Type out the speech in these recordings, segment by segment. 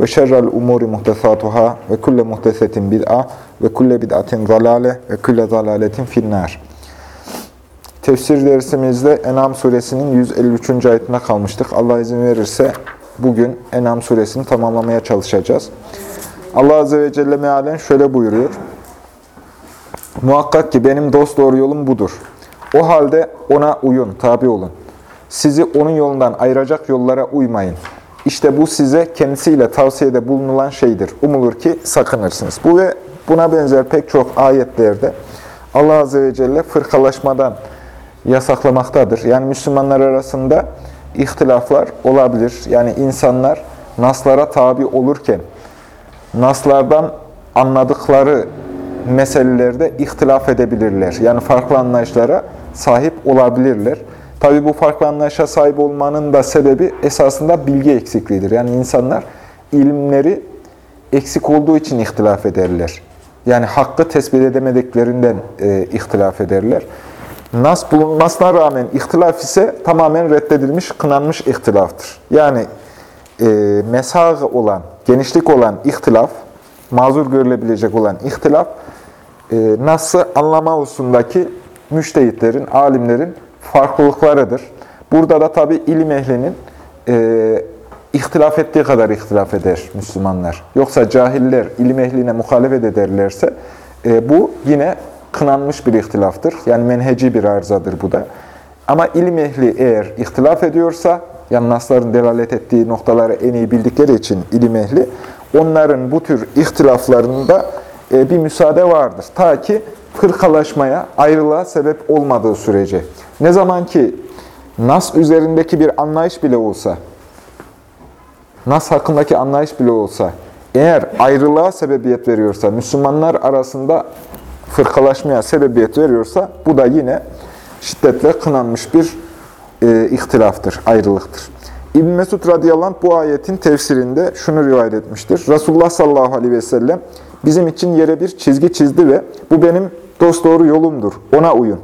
ve şerrel umuri muhtesatuhâ ve kulle muhtesetin bid'a ve kulle bid'atin zalale ve kulle zalaletin finnâr. Tefsir dersimizde En'am suresinin 153. ayetine kalmıştık. Allah izin verirse bugün En'am suresini tamamlamaya çalışacağız. Allah Azze ve Celle mealen şöyle buyuruyor. Muhakkak ki benim dost doğru yolum budur. O halde ona uyun, tabi olun. Sizi onun yolundan ayıracak yollara uymayın. İşte bu size kendisiyle tavsiyede bulunulan şeydir. Umulur ki sakınırsınız. Bu ve buna benzer pek çok ayetlerde Allah Azze ve Celle fırkalaşmadan yasaklamaktadır. Yani Müslümanlar arasında ihtilaflar olabilir. Yani insanlar naslara tabi olurken, naslardan anladıkları meselelerde ihtilaf edebilirler. Yani farklı anlayışlara sahip olabilirler. Tabi bu farklı anlayışa sahip olmanın da sebebi esasında bilgi eksikliğidir. Yani insanlar ilimleri eksik olduğu için ihtilaf ederler. Yani hakkı tespit edemediklerinden e, ihtilaf ederler. Nas bulunmasına rağmen ihtilaf ise tamamen reddedilmiş, kınanmış ihtilaftır. Yani e, mesah olan, genişlik olan ihtilaf, mazur görülebilecek olan ihtilaf, e, Nas'ı anlama hususundaki müştehitlerin, alimlerin farklılıklarıdır. Burada da tabi ilim ehlinin e, ihtilaf ettiği kadar ihtilaf eder Müslümanlar. Yoksa cahiller ilim ehline muhalefet ederlerse e, bu yine kınanmış bir ihtilaftır. Yani menheci bir arızadır bu da. Ama ilim ehli eğer ihtilaf ediyorsa, yani nasların delalet ettiği noktaları en iyi bildikleri için ilim ehli, onların bu tür ihtilaflarında e, bir müsaade vardır. Ta ki fırkalaşmaya, ayrılığa sebep olmadığı sürece. Ne zaman ki Nas üzerindeki bir anlayış bile olsa, Nas hakkındaki anlayış bile olsa, eğer ayrılığa sebebiyet veriyorsa, Müslümanlar arasında fırkalaşmaya sebebiyet veriyorsa, bu da yine şiddetle kınanmış bir e, ihtilaftır, ayrılıktır. İbn Mesud radıyallahu anh bu ayetin tefsirinde şunu rivayet etmiştir. Resulullah sallallahu aleyhi ve sellem bizim için yere bir çizgi çizdi ve bu benim dosdoğru yolumdur, ona uyun.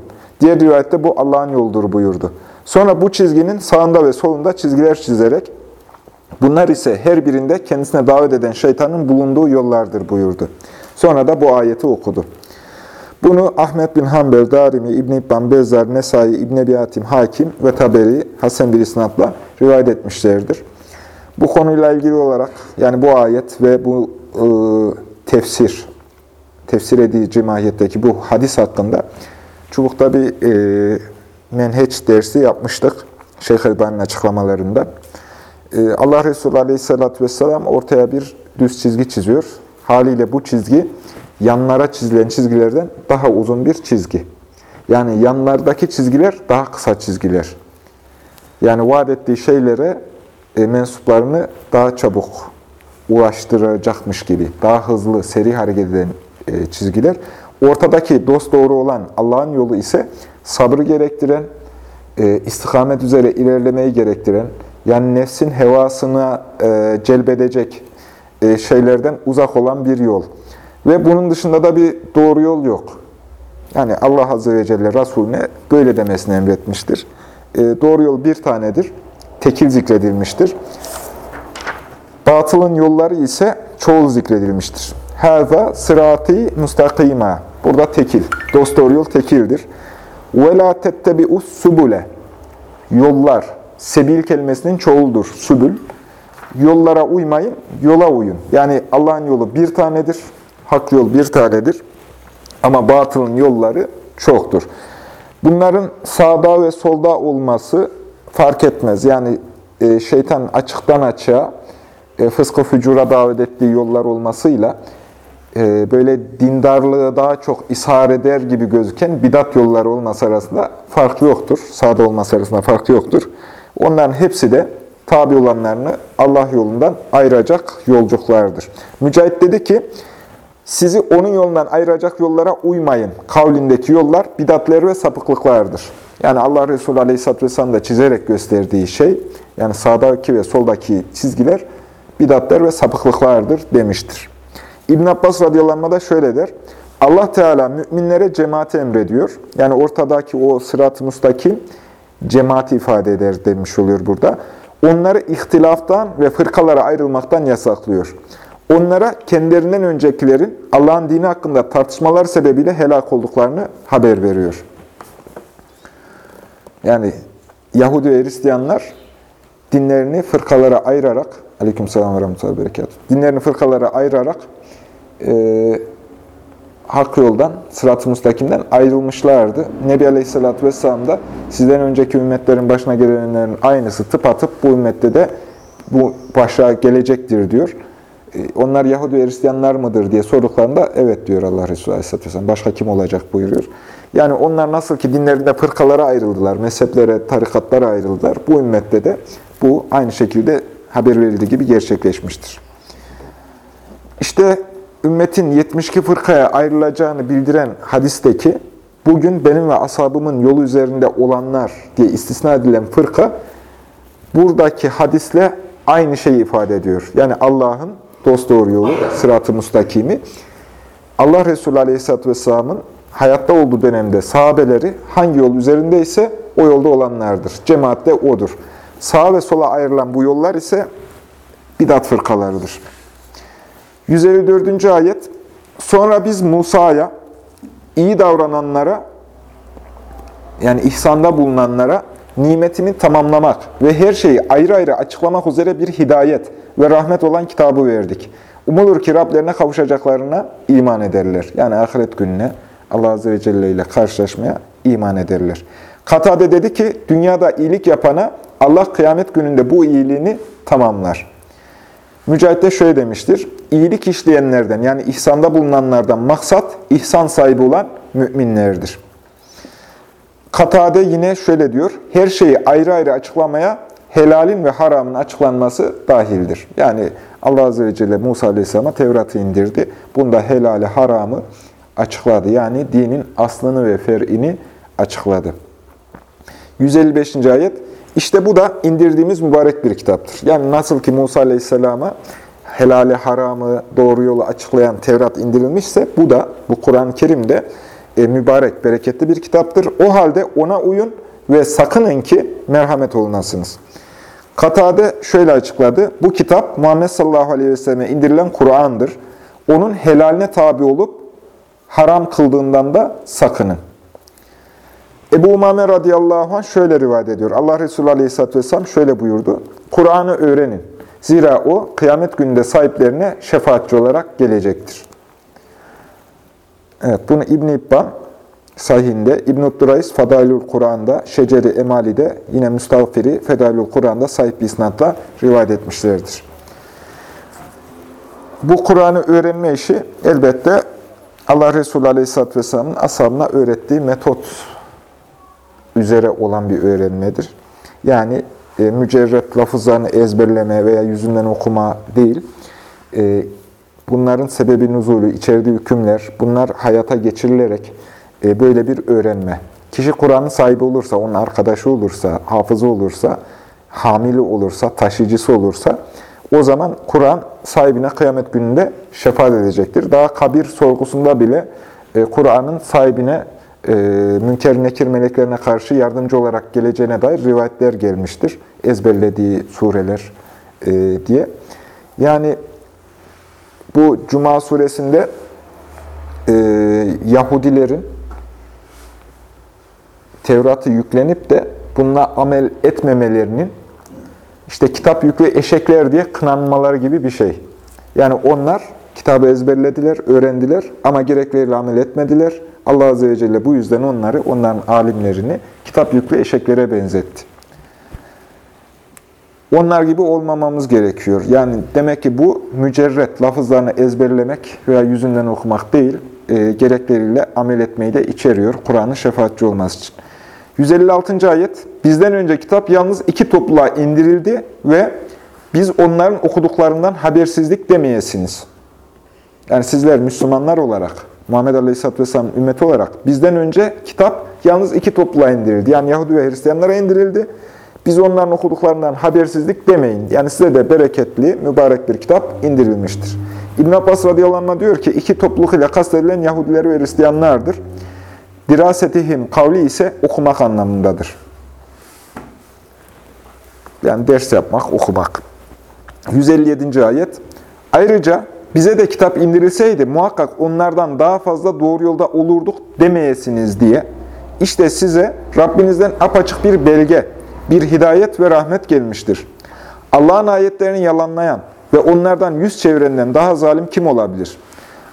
Diğer rivayette bu Allah'ın yoludur buyurdu. Sonra bu çizginin sağında ve solunda çizgiler çizerek, bunlar ise her birinde kendisine davet eden şeytanın bulunduğu yollardır buyurdu. Sonra da bu ayeti okudu. Bunu Ahmet bin Hanbel, Darimi, İbn-i İbban, Bezzar, Nesai, İbn-i Ebi Hatim, Hakim ve Taberi, Hasan bir isnatla rivayet etmişlerdir. Bu konuyla ilgili olarak, yani bu ayet ve bu e, tefsir, tefsir edici mahiyetteki bu hadis hakkında Çubuk'ta bir e, menheç dersi yapmıştık. Şeyh Elbani'nin açıklamalarında. E, Allah Resulü Aleyhisselatü Vesselam ortaya bir düz çizgi çiziyor. Haliyle bu çizgi yanlara çizilen çizgilerden daha uzun bir çizgi. Yani yanlardaki çizgiler daha kısa çizgiler. Yani vaat ettiği şeylere e, mensuplarını daha çabuk ulaştıracakmış gibi, daha hızlı, seri hareket eden e, çizgiler. Ortadaki dost doğru olan Allah'ın yolu ise sabrı gerektiren, e, istikamet üzere ilerlemeyi gerektiren, yani nefsin hevasına e, celbedecek e, şeylerden uzak olan bir yol. Ve bunun dışında da bir doğru yol yok. Yani Allah Azze ve Celle Resulüne böyle demesini emretmiştir. Doğru yol bir tanedir. Tekil zikredilmiştir. Batılın yolları ise çoğul zikredilmiştir. Haza sırati mustakima. Burada tekil. Dost doğru yol tekildir. Ve la tettebi'us subule. Yollar. Sebil kelimesinin çoğuldur. Subül. Yollara uymayın, yola uyun. Yani Allah'ın yolu bir tanedir. Hak yol bir tanedir. Ama batılın yolları çoktur. Bunların sağda ve solda olması fark etmez. Yani e, şeytan açıktan açığa e, fıskı fücura davet ettiği yollar olmasıyla e, böyle dindarlığı daha çok ishar eder gibi gözüken bidat yolları olması arasında fark yoktur. Sağda olması arasında fark yoktur. Onların hepsi de tabi olanlarını Allah yolundan ayıracak yolculuklardır. Mücahit dedi ki, sizi onun yolundan ayıracak yollara uymayın. Kavlindeki yollar bidatler ve sapıklıklardır. Yani Allah Resulü Aleyhisselatü Vesselam da çizerek gösterdiği şey, yani sağdaki ve soldaki çizgiler bidatler ve sapıklıklardır demiştir. İbn Abbas radıyallahu da şöyle der. Allah Teala müminlere cemaati emrediyor. Yani ortadaki o sırat-ı müstakim cemaati ifade eder demiş oluyor burada. Onları ihtilaftan ve fırkalara ayrılmaktan yasaklıyor. Onlara kendilerinden öncekilerin Allah'ın dini hakkında tartışmalar sebebiyle helak olduklarını haber veriyor. Yani Yahudi ve Hristiyanlar dinlerini fırkalara ayırarak, aleykümselam ve rahmetullahi berekat, dinlerini fırkalara ayırarak e, hak yoldan, sırat-ı müstakimden ayrılmışlardı. Nebi Aleyhisselatü Vesselam da sizden önceki ümmetlerin başına gelenlerin aynısı tıp atıp bu ümmette de bu başa gelecektir diyor. E, onlar Yahudi ve Hristiyanlar mıdır diye sorduklarında evet diyor Allah Resulü Aleyhisselatü Vesselam. Başka kim olacak buyuruyor. Yani onlar nasıl ki dinlerinde fırkalara ayrıldılar, mezheplere, tarikatlara ayrıldılar. Bu ümmette de bu aynı şekilde haber verildiği gibi gerçekleşmiştir. İşte ümmetin 72 fırkaya ayrılacağını bildiren hadisteki bugün benim ve ashabımın yolu üzerinde olanlar diye istisna edilen fırka buradaki hadisle aynı şeyi ifade ediyor. Yani Allah'ın dosdoğru yolu, sırat-ı müstakimi. Allah Resulü Aleyhisselatü Vesselam'ın hayatta olduğu dönemde sahabeleri hangi yol üzerindeyse o yolda olanlardır. Cemaat de odur. Sağa ve sola ayrılan bu yollar ise bidat fırkalarıdır. 154. ayet Sonra biz Musa'ya iyi davrananlara yani ihsanda bulunanlara nimetini tamamlamak ve her şeyi ayrı ayrı açıklamak üzere bir hidayet ve rahmet olan kitabı verdik. Umulur ki Rablerine kavuşacaklarına iman ederler. Yani ahiret gününe Allah Azze ve Celle ile karşılaşmaya iman ederler. Katade dedi ki, dünyada iyilik yapana Allah kıyamet gününde bu iyiliğini tamamlar. Mücahit de şöyle demiştir, iyilik işleyenlerden yani ihsanda bulunanlardan maksat ihsan sahibi olan müminlerdir. Katade yine şöyle diyor, her şeyi ayrı ayrı açıklamaya helalin ve haramın açıklanması dahildir. Yani Allah Azze ve Celle Musa Aleyhisselam'a Tevrat'ı indirdi. Bunda helali, haramı açıkladı. Yani dinin aslını ve fer'ini açıkladı. 155. ayet, işte bu da indirdiğimiz mübarek bir kitaptır. Yani nasıl ki Musa Aleyhisselam'a helali, haramı, doğru yolu açıklayan Tevrat indirilmişse, bu da, bu Kur'an-ı Kerim de e, mübarek, bereketli bir kitaptır. O halde ona uyun ve sakının ki merhamet olunasınız. Katade şöyle açıkladı. Bu kitap Muhammed sallallahu aleyhi ve selleme indirilen Kur'an'dır. Onun helaline tabi olup haram kıldığından da sakının. Ebu Umame radıyallahu anh şöyle rivayet ediyor. Allah Resulü aleyhisselatü vesselam şöyle buyurdu. Kur'an'ı öğrenin. Zira o kıyamet gününde sahiplerine şefaatçi olarak gelecektir. Evet, bunu İbn-i İbban sahihinde, İbn-i Durays Fadailül Kur'an'da, Şeceri Emali'de, yine Müstağfiri Fedailül Kur'an'da sahip bir isnatla rivayet etmişlerdir. Bu Kur'an'ı öğrenme işi elbette Allah Resulü Aleyhisselatü Vesselam'ın ashabına öğrettiği metot üzere olan bir öğrenmedir. Yani e, mücerret lafızlarını ezberleme veya yüzünden okuma değil, e, bunların sebebi nuzulü, içerdiği hükümler, bunlar hayata geçirilerek e, böyle bir öğrenme. Kişi Kur'an'ın sahibi olursa, onun arkadaşı olursa, hafızı olursa, hamili olursa, taşıyıcısı olursa, o zaman Kur'an sahibine kıyamet gününde şefaat edecektir. Daha kabir sorgusunda bile e, Kur'an'ın sahibine e, münker nekir meleklerine karşı yardımcı olarak geleceğine dair rivayetler gelmiştir. Ezberlediği sureler e, diye. Yani bu Cuma suresinde e, Yahudilerin Tevrat'ı yüklenip de bununla amel etmemelerinin işte kitap yüklü eşekler diye kınanmaları gibi bir şey. Yani onlar kitabı ezberlediler, öğrendiler ama gerekleriyle amel etmediler. Allah Azze ve Celle bu yüzden onları, onların alimlerini kitap yüklü eşeklere benzetti. Onlar gibi olmamamız gerekiyor. Yani demek ki bu mücerret lafızlarını ezberlemek veya yüzünden okumak değil, e, gerekleriyle amel etmeyi de içeriyor Kur'an'ın şefaatçi olması için. 156. ayet bizden önce kitap yalnız iki topluluğa indirildi ve biz onların okuduklarından habersizlik demeyesiniz. Yani sizler Müslümanlar olarak, Muhammed Aleyhisselatü Vesselam ümmeti olarak bizden önce kitap yalnız iki topluluğa indirildi. Yani Yahudi ve Hristiyanlara indirildi. Biz onların okuduklarından habersizlik demeyin. Yani size de bereketli, mübarek bir kitap indirilmiştir. İbn Abbas radıyallahu anh diyor ki iki topluluk ile kastedilen Yahudiler ve Hristiyanlardır. Dirasetihim kavli ise okumak anlamındadır. Yani ders yapmak, okumak. 157. ayet. Ayrıca bize de kitap indirilseydi muhakkak onlardan daha fazla doğru yolda olurduk demeyesiniz diye. İşte size Rabbinizden apaçık bir belge, bir hidayet ve rahmet gelmiştir. Allah'ın ayetlerini yalanlayan ve onlardan yüz çevirenden daha zalim kim olabilir?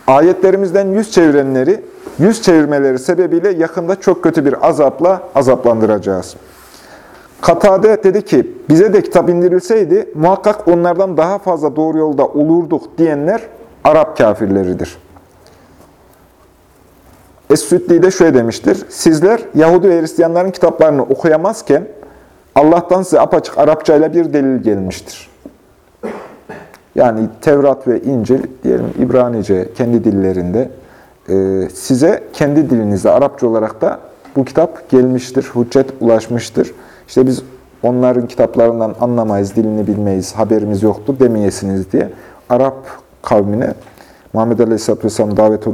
Ayetlerimizden yüz çevirenleri, yüz çevirmeleri sebebiyle yakında çok kötü bir azapla azaplandıracağız. Katade dedi ki, bize de kitap indirilseydi muhakkak onlardan daha fazla doğru yolda olurduk diyenler Arap kafirleridir. Es-Süddi de şöyle demiştir, sizler Yahudi ve Hristiyanların kitaplarını okuyamazken Allah'tan size apaçık Arapçayla bir delil gelmiştir. Yani Tevrat ve İncil, diyelim İbranice kendi dillerinde e, size kendi dilinizde Arapça olarak da bu kitap gelmiştir, hüccet ulaşmıştır. İşte biz onların kitaplarından anlamayız, dilini bilmeyiz, haberimiz yoktu demeyesiniz diye Arap kavmine Muhammed Aleyhisselatü Vesselam davet, e,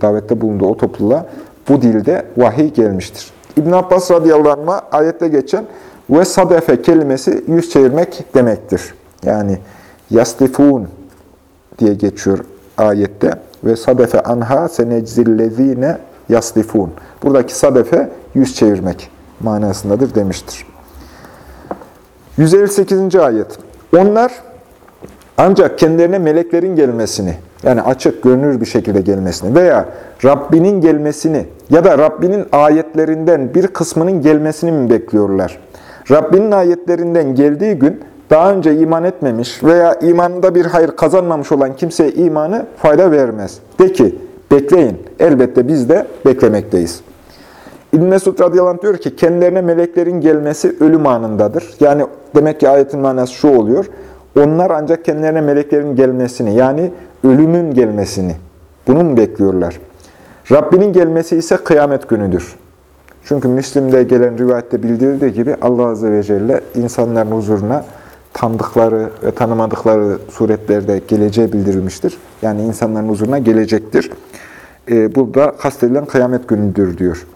davette bulunduğu o topluluğa bu dilde vahiy gelmiştir. İbn Abbas radıyallahu anh ayette geçen ve sadefe kelimesi yüz çevirmek demektir. Yani yastifun diye geçiyor ayette ve sadefe anha seneczillezine yastifun. Buradaki sadefe yüz çevirmek manasındadır demiştir. 158. ayet. Onlar ancak kendilerine meleklerin gelmesini, yani açık, görünür bir şekilde gelmesini veya Rabbinin gelmesini ya da Rabbinin ayetlerinden bir kısmının gelmesini mi bekliyorlar? Rabbinin ayetlerinden geldiği gün daha önce iman etmemiş veya imanında bir hayır kazanmamış olan kimseye imanı fayda vermez. De ki, bekleyin, elbette biz de beklemekteyiz. İbn Mesud radıyallahu anh diyor ki, kendilerine meleklerin gelmesi ölüm anındadır. Yani demek ki ayetin manası şu oluyor, onlar ancak kendilerine meleklerin gelmesini, yani ölümün gelmesini, bunu mu bekliyorlar? Rabbinin gelmesi ise kıyamet günüdür. Çünkü Müslim'de gelen rivayette bildirildiği gibi Allah Azze ve Celle insanların huzuruna tanıdıkları ve tanımadıkları suretlerde geleceği bildirilmiştir. Yani insanların huzuruna gelecektir. Ee, burada kastedilen kıyamet günüdür diyor.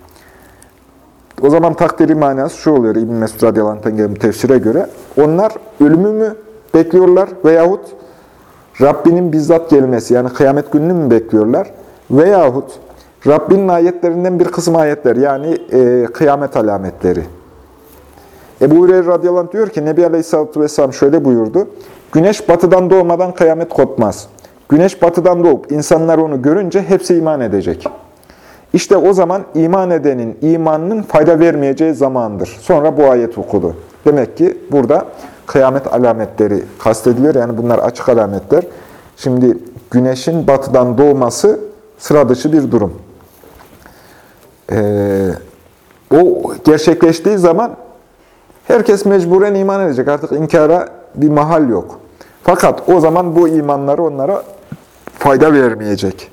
O zaman takdiri manası şu oluyor İbn Mesud radıyallahu gelen tefsire göre. Onlar ölümü mü bekliyorlar veyahut Rabbinin bizzat gelmesi yani kıyamet gününü mü bekliyorlar? Veyahut Rabbinin ayetlerinden bir kısım ayetler yani e, kıyamet alametleri. Ebu Hureyre radıyallahu anh diyor ki Nebi Aleyhisselatü Vesselam şöyle buyurdu. Güneş batıdan doğmadan kıyamet kopmaz. Güneş batıdan doğup insanlar onu görünce hepsi iman edecek. İşte o zaman iman edenin imanının fayda vermeyeceği zamandır. Sonra bu ayet okudu. Demek ki burada kıyamet alametleri kastediliyor. Yani bunlar açık alametler. Şimdi güneşin batıdan doğması sıra dışı bir durum. Ee, o gerçekleştiği zaman herkes mecburen iman edecek. Artık inkara bir mahal yok. Fakat o zaman bu imanları onlara fayda vermeyecek.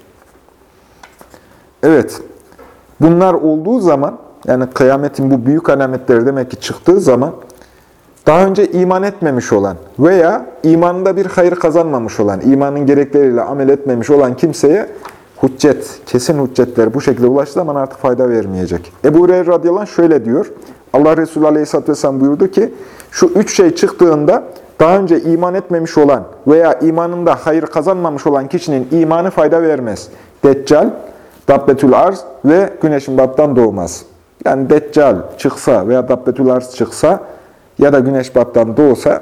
Evet, bunlar olduğu zaman, yani kıyametin bu büyük alametleri demek ki çıktığı zaman, daha önce iman etmemiş olan veya imanında bir hayır kazanmamış olan, imanın gerekleriyle amel etmemiş olan kimseye hüccet, kesin hüccetler bu şekilde ulaştığı zaman artık fayda vermeyecek. Ebu Hureyre radıyallahu anh şöyle diyor, Allah Resulü aleyhisselatü vesselam buyurdu ki, şu üç şey çıktığında daha önce iman etmemiş olan veya imanında hayır kazanmamış olan kişinin imanı fayda vermez. Deccal, Dabbetül Arz ve güneşin battan doğmaz. Yani Deccal çıksa veya Dabbetül Arz çıksa ya da güneş battan doğsa,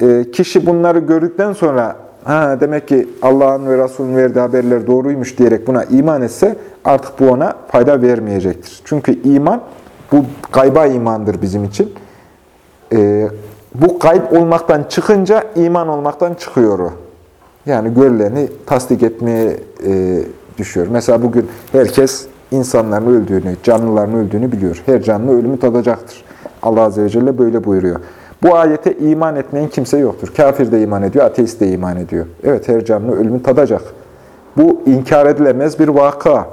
e, kişi bunları gördükten sonra ha demek ki Allah'ın ve Resulünün verdiği haberler doğruymuş diyerek buna iman etse artık bu ona fayda vermeyecektir. Çünkü iman bu gayba imandır bizim için. E, bu gayb olmaktan çıkınca iman olmaktan çıkıyor o. Yani görüleni tasdik etmeye e, düşüyor. Mesela bugün herkes insanların öldüğünü, canlıların öldüğünü biliyor. Her canlı ölümü tadacaktır. Allah Azze ve Celle böyle buyuruyor. Bu ayete iman etmeyen kimse yoktur. Kafir de iman ediyor, ateist de iman ediyor. Evet her canlı ölümü tadacak. Bu inkar edilemez bir vaka.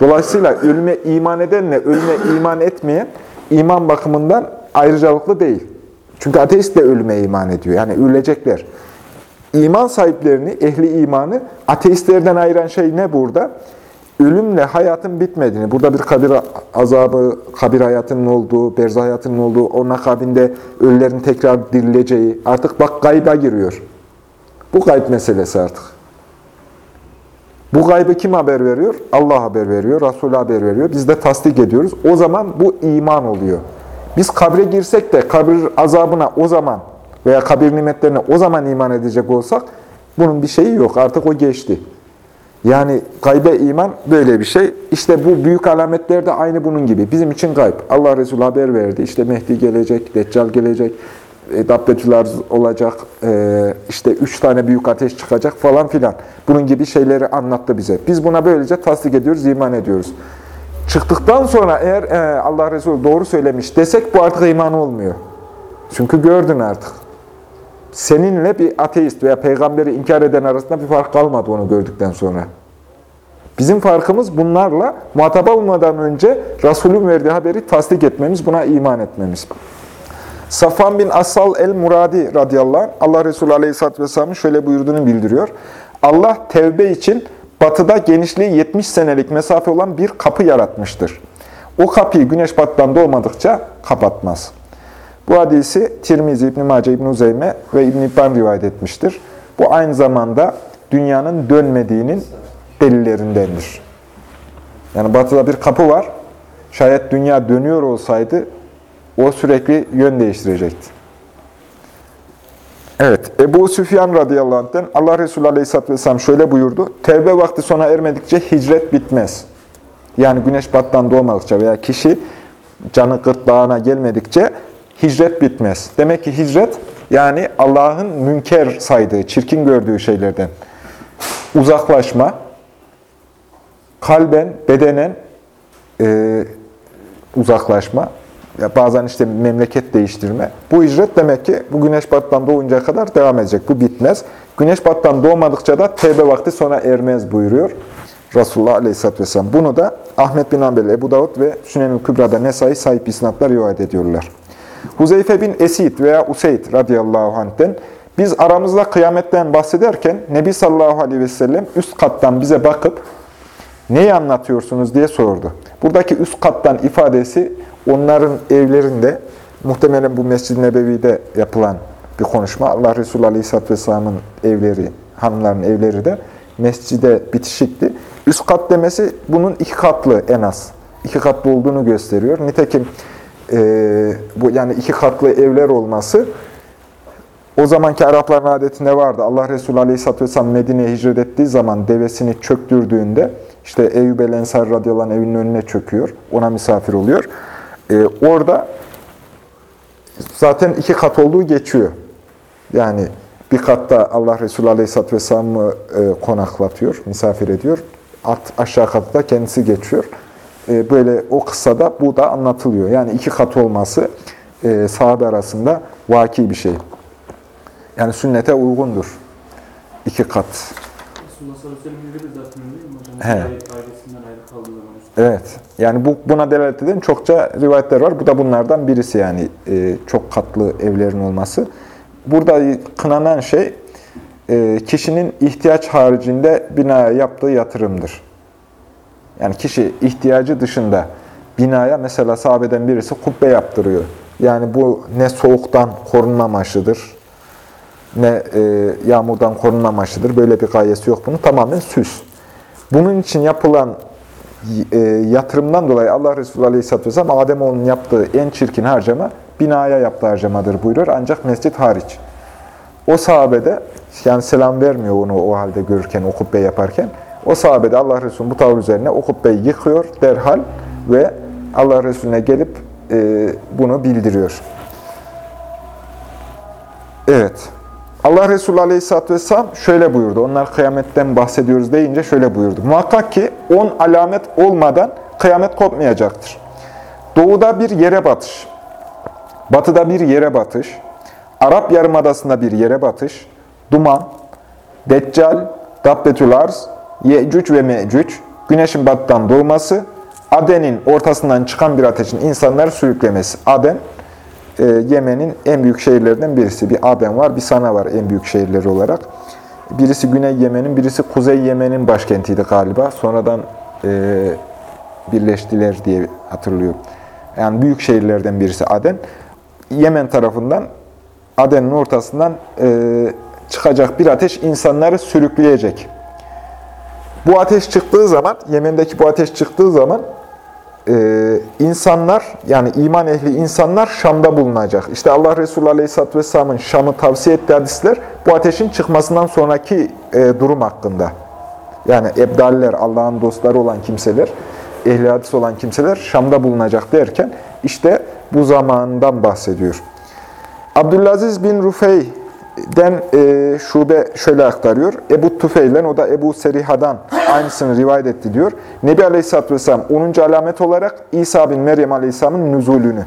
Dolayısıyla ölüme iman edenle ölüme iman etmeyen iman bakımından ayrıcalıklı değil. Çünkü ateist de ölüme iman ediyor. Yani ölecekler. İman sahiplerini, ehli imanı ateistlerden ayıran şey ne burada? Ölümle hayatın bitmediğini, burada bir kabir azabı, kabir hayatının olduğu, berzah hayatının olduğu, onun akabinde ölülerin tekrar dirileceği, artık bak gayba giriyor. Bu gayb meselesi artık. Bu gaybı kim haber veriyor? Allah haber veriyor, Resul haber veriyor. Biz de tasdik ediyoruz. O zaman bu iman oluyor. Biz kabre girsek de kabir azabına o zaman veya kabir nimetlerine o zaman iman edecek olsak bunun bir şeyi yok. Artık o geçti. Yani gaybe iman böyle bir şey. İşte bu büyük alametler de aynı bunun gibi. Bizim için gayb. Allah Resulü haber verdi. İşte Mehdi gelecek, Deccal gelecek, e, olacak, e, işte üç tane büyük ateş çıkacak falan filan. Bunun gibi şeyleri anlattı bize. Biz buna böylece tasdik ediyoruz, iman ediyoruz. Çıktıktan sonra eğer e, Allah Resulü doğru söylemiş desek bu artık iman olmuyor. Çünkü gördün artık. Seninle bir ateist veya peygamberi inkar eden arasında bir fark kalmadı onu gördükten sonra. Bizim farkımız bunlarla muhatap olmadan önce Resulün verdiği haberi tasdik etmemiz, buna iman etmemiz. Safan bin Asal el-Muradi radıyallahu anh, Allah Resulü aleyhisselatü vesselamın şöyle buyurduğunu bildiriyor. Allah tevbe için batıda genişliği 70 senelik mesafe olan bir kapı yaratmıştır. O kapıyı güneş batıdan doğmadıkça kapatmaz. Bu hadisi Tirmizi, İbn-i Mace, İbn-i Uzeyme ve İbn-i İbban rivayet etmiştir. Bu aynı zamanda dünyanın dönmediğinin delillerindendir. Yani batıda bir kapı var. Şayet dünya dönüyor olsaydı o sürekli yön değiştirecekti. Evet, Ebu Süfyan radıyallahu anh'ten Allah Resulü aleyhisselatü vesselam şöyle buyurdu. Tevbe vakti sona ermedikçe hicret bitmez. Yani güneş battan doğmadıkça veya kişi canı gırtlağına gelmedikçe hicret bitmez. Demek ki hicret yani Allah'ın münker saydığı, çirkin gördüğü şeylerden uzaklaşma, kalben, bedenen e, uzaklaşma, ya bazen işte memleket değiştirme. Bu hicret demek ki bu güneş battan doğuncaya kadar devam edecek. Bu bitmez. Güneş battan doğmadıkça da tevbe vakti sona ermez buyuruyor Resulullah Aleyhisselatü Vesselam. Bunu da Ahmet bin Ambel, Ebu Davud ve Sünen-ül Kübra'da Nesai sahip isnatlar rivayet ediyorlar. Huzeyfe bin Esid veya Useyd radıyallahu anh'ten biz aramızda kıyametten bahsederken Nebi sallallahu aleyhi ve sellem üst kattan bize bakıp neyi anlatıyorsunuz diye sordu. Buradaki üst kattan ifadesi onların evlerinde muhtemelen bu Mescid-i Nebevi'de yapılan bir konuşma. Allah Resulü Aleyhisselatü Vesselam'ın evleri, hanımların evleri de mescide bitişikti. Üst kat demesi bunun iki katlı en az. iki katlı olduğunu gösteriyor. Nitekim e, bu yani iki katlı evler olması o zamanki Arapların adetinde vardı. Allah Resulü Aleyhisselatü Vesselam Medine'ye hicret ettiği zaman devesini çöktürdüğünde işte Eyyub el Ensar radıyallahu anh evinin önüne çöküyor. Ona misafir oluyor. E, orada zaten iki kat olduğu geçiyor. Yani bir katta Allah Resulü Aleyhisselatü Vesselam'ı e, konaklatıyor, misafir ediyor. Alt, aşağı katta kendisi geçiyor. E, böyle o kıssada bu da anlatılıyor. Yani iki kat olması e, sahabe arasında vaki bir şey. Yani sünnete uygundur. İki kat. He. Evet. Yani bu buna delalet eden çokça rivayetler var. Bu da bunlardan birisi yani e, çok katlı evlerin olması. Burada kınanan şey e, kişinin ihtiyaç haricinde binaya yaptığı yatırımdır. Yani kişi ihtiyacı dışında binaya mesela sahabeden birisi kubbe yaptırıyor. Yani bu ne soğuktan korunma amaçlıdır, ne e, yağmurdan korunma amaçlıdır. Böyle bir gayesi yok bunun. Tamamen süs. Bunun için yapılan e, yatırımdan dolayı Allah Resulü Aleyhisselatü Vesselam Ademoğlu'nun yaptığı en çirkin harcama binaya yaptığı harcamadır buyuruyor. Ancak mescit hariç. O sahabede yani selam vermiyor onu o halde görürken, o kubbe yaparken. O sahabede Allah Resulü bu tavır üzerine o kubbeyi yıkıyor derhal ve Allah Resulüne gelip e, bunu bildiriyor. Evet. Allah Resulü Aleyhisselatü Vesselam şöyle buyurdu. Onlar kıyametten bahsediyoruz deyince şöyle buyurdu. Muhakkak ki on alamet olmadan kıyamet kopmayacaktır. Doğuda bir yere batış. batıda bir yere batış, Arap Yarımadası'nda bir yere batış, duman, Deccal, Dabbetül Arz, Yecüc ve Mecüc, güneşin batıdan doğması, Aden'in ortasından çıkan bir ateşin insanları sürüklemesi. Aden, e, Yemen'in en büyük şehirlerinden birisi. Bir Aden var, bir Sana var en büyük şehirleri olarak. Birisi Güney Yemen'in, birisi Kuzey Yemen'in başkentiydi galiba. Sonradan e, birleştiler diye hatırlıyorum. Yani büyük şehirlerden birisi Aden. Yemen tarafından, Aden'in ortasından e, çıkacak bir ateş insanları sürükleyecek. Bu ateş çıktığı zaman, Yemen'deki bu ateş çıktığı zaman e, insanlar, yani iman ehli insanlar Şam'da bulunacak. İşte Allah Resulü Aleyhisselatü Vesselam'ın Şam'ı tavsiye ettiği hadisler bu ateşin çıkmasından sonraki e, durum hakkında. Yani ebdaller, Allah'ın dostları olan kimseler, ehli hadis olan kimseler Şam'da bulunacak derken işte bu zamandan bahsediyor. Abdülaziz bin Rufey'den e, şube şöyle aktarıyor. Ebu Tufeyl'den, o da Ebu Seriha'dan aynısını rivayet etti diyor. Nebi Aleyhisselatü Vesselam 10. alamet olarak İsa bin Meryem Aleyhisselam'ın nüzulünü.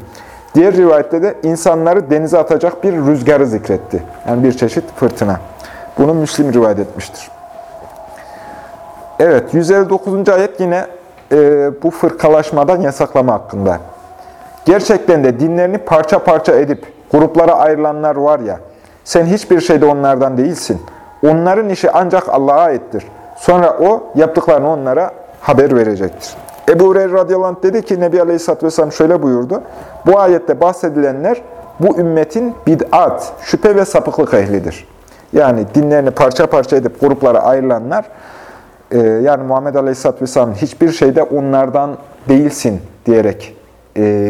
Diğer rivayette de insanları denize atacak bir rüzgarı zikretti. Yani bir çeşit fırtına. Bunu Müslim rivayet etmiştir. Evet, 159. ayet yine e, bu fırkalaşmadan yasaklama hakkında. Gerçekten de dinlerini parça parça edip gruplara ayrılanlar var ya, sen hiçbir şeyde onlardan değilsin. Onların işi ancak Allah'a aittir. Sonra O yaptıklarını onlara haber verecektir. Ebu Hureyre radıyallahu anh dedi ki Nebi Aleyhisselatü Vesselam şöyle buyurdu. Bu ayette bahsedilenler bu ümmetin bid'at, şüphe ve sapıklık ehlidir. Yani dinlerini parça parça edip gruplara ayrılanlar, e, yani Muhammed Aleyhisselatü Vesselam'ın hiçbir şeyde onlardan değilsin diyerek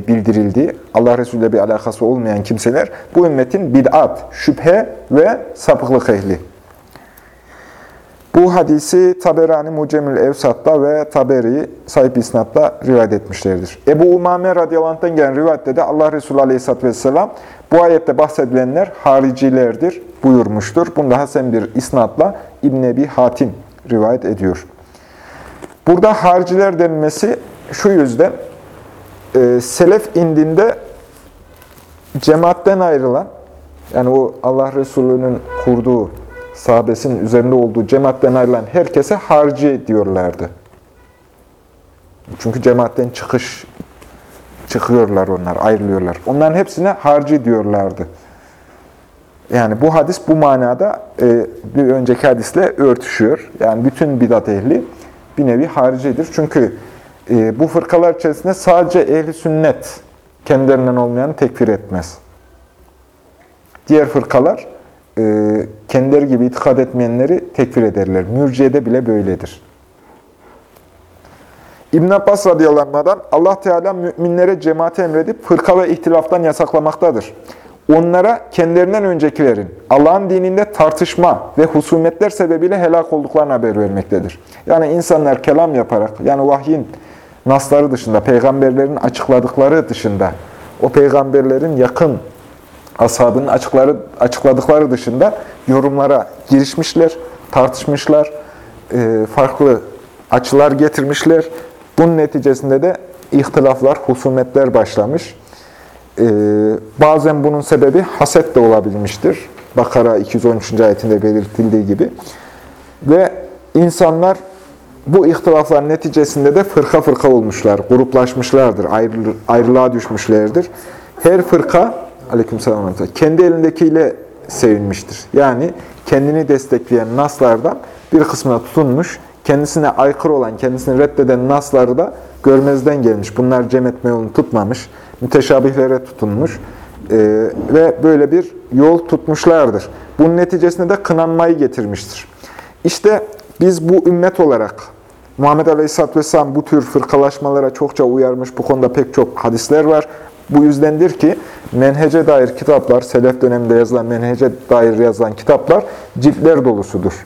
bildirildiği, Allah Resulü ile bir alakası olmayan kimseler, bu ümmetin bid'at, şüphe ve sapıklık ehli. Bu hadisi Taberani Mucemül Evsat'ta ve Taberi sahip isnatla rivayet etmişlerdir. Ebu Umame radıyallahu gelen rivayette de Allah Resulü aleyhisselatü vesselam bu ayette bahsedilenler haricilerdir buyurmuştur. Bunda Hasan bir isnatla İbn Ebi Hatim rivayet ediyor. Burada hariciler denilmesi şu yüzden e, selef indinde cemaatten ayrılan yani o Allah Resulü'nün kurduğu sahabesinin üzerinde olduğu cemaatten ayrılan herkese harci diyorlardı. Çünkü cemaatten çıkış çıkıyorlar onlar, ayrılıyorlar. Onların hepsine harci diyorlardı. Yani bu hadis bu manada e, bir önceki hadisle örtüşüyor. Yani bütün bidat ehli bir nevi haricidir. Çünkü e, bu fırkalar içerisinde sadece ehli sünnet kendilerinden olmayanı tekfir etmez. Diğer fırkalar e, kendileri gibi itikad etmeyenleri tekfir ederler. Mürciyede bile böyledir. İbn Abbas radıyallahu Allah Teala müminlere cemaati emredip fırka ve ihtilaftan yasaklamaktadır. Onlara kendilerinden öncekilerin Allah'ın dininde tartışma ve husumetler sebebiyle helak olduklarını haber vermektedir. Yani insanlar kelam yaparak, yani vahyin nasları dışında, peygamberlerin açıkladıkları dışında, o peygamberlerin yakın ashabının açıkları, açıkladıkları dışında yorumlara girişmişler, tartışmışlar, e, farklı açılar getirmişler. Bunun neticesinde de ihtilaflar, husumetler başlamış. E, bazen bunun sebebi haset de olabilmiştir. Bakara 213. ayetinde belirtildiği gibi. Ve insanlar bu ihtilafların neticesinde de fırka fırka olmuşlar, gruplaşmışlardır, ayrı, ayrılığa düşmüşlerdir. Her fırka, aleykümselam, kendi elindekiyle sevinmiştir. Yani kendini destekleyen naslardan bir kısmına tutunmuş, kendisine aykırı olan, kendisini reddeden nasları da görmezden gelmiş. Bunlar cem etme yolunu tutmamış, müteşabihlere tutunmuş e, ve böyle bir yol tutmuşlardır. Bunun neticesinde de kınanmayı getirmiştir. İşte biz bu ümmet olarak Muhammed Aleyhisselatü Vesselam bu tür fırkalaşmalara çokça uyarmış. Bu konuda pek çok hadisler var. Bu yüzdendir ki menhece dair kitaplar, selef döneminde yazılan menhece dair yazılan kitaplar ciltler dolusudur.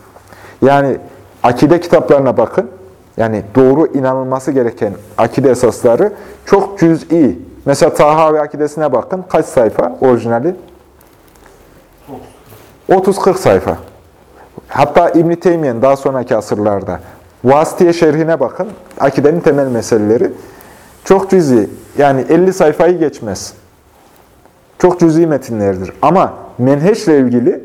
Yani akide kitaplarına bakın. Yani doğru inanılması gereken akide esasları çok cüz'i. Mesela Taha ve akidesine bakın. Kaç sayfa orijinali? 30-40 sayfa. Hatta İbn-i daha sonraki asırlarda Vasıtiye şerhine bakın. Akidenin temel meseleleri. Çok cüzi. Yani 50 sayfayı geçmez. Çok cüz'i metinlerdir. Ama menheçle ilgili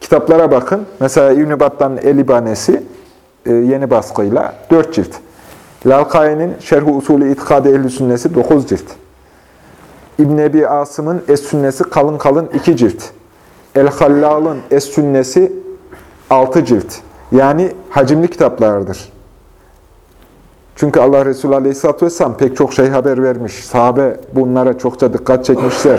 kitaplara bakın. Mesela İbn-i Battan'ın El İbanesi e, yeni baskıyla 4 cilt. Lalkai'nin Şerh-i Usulü İtikad-ı Ehl-i Sünnesi 9 cilt. İbn Ebi Asım'ın Es-Sünnesi kalın kalın 2 cilt. El-Hallal'ın Es-Sünnesi 6 cilt. Yani hacimli kitaplardır. Çünkü Allah Resulü Aleyhisselatü Vesselam pek çok şey haber vermiş. Sahabe bunlara çokça dikkat çekmişler.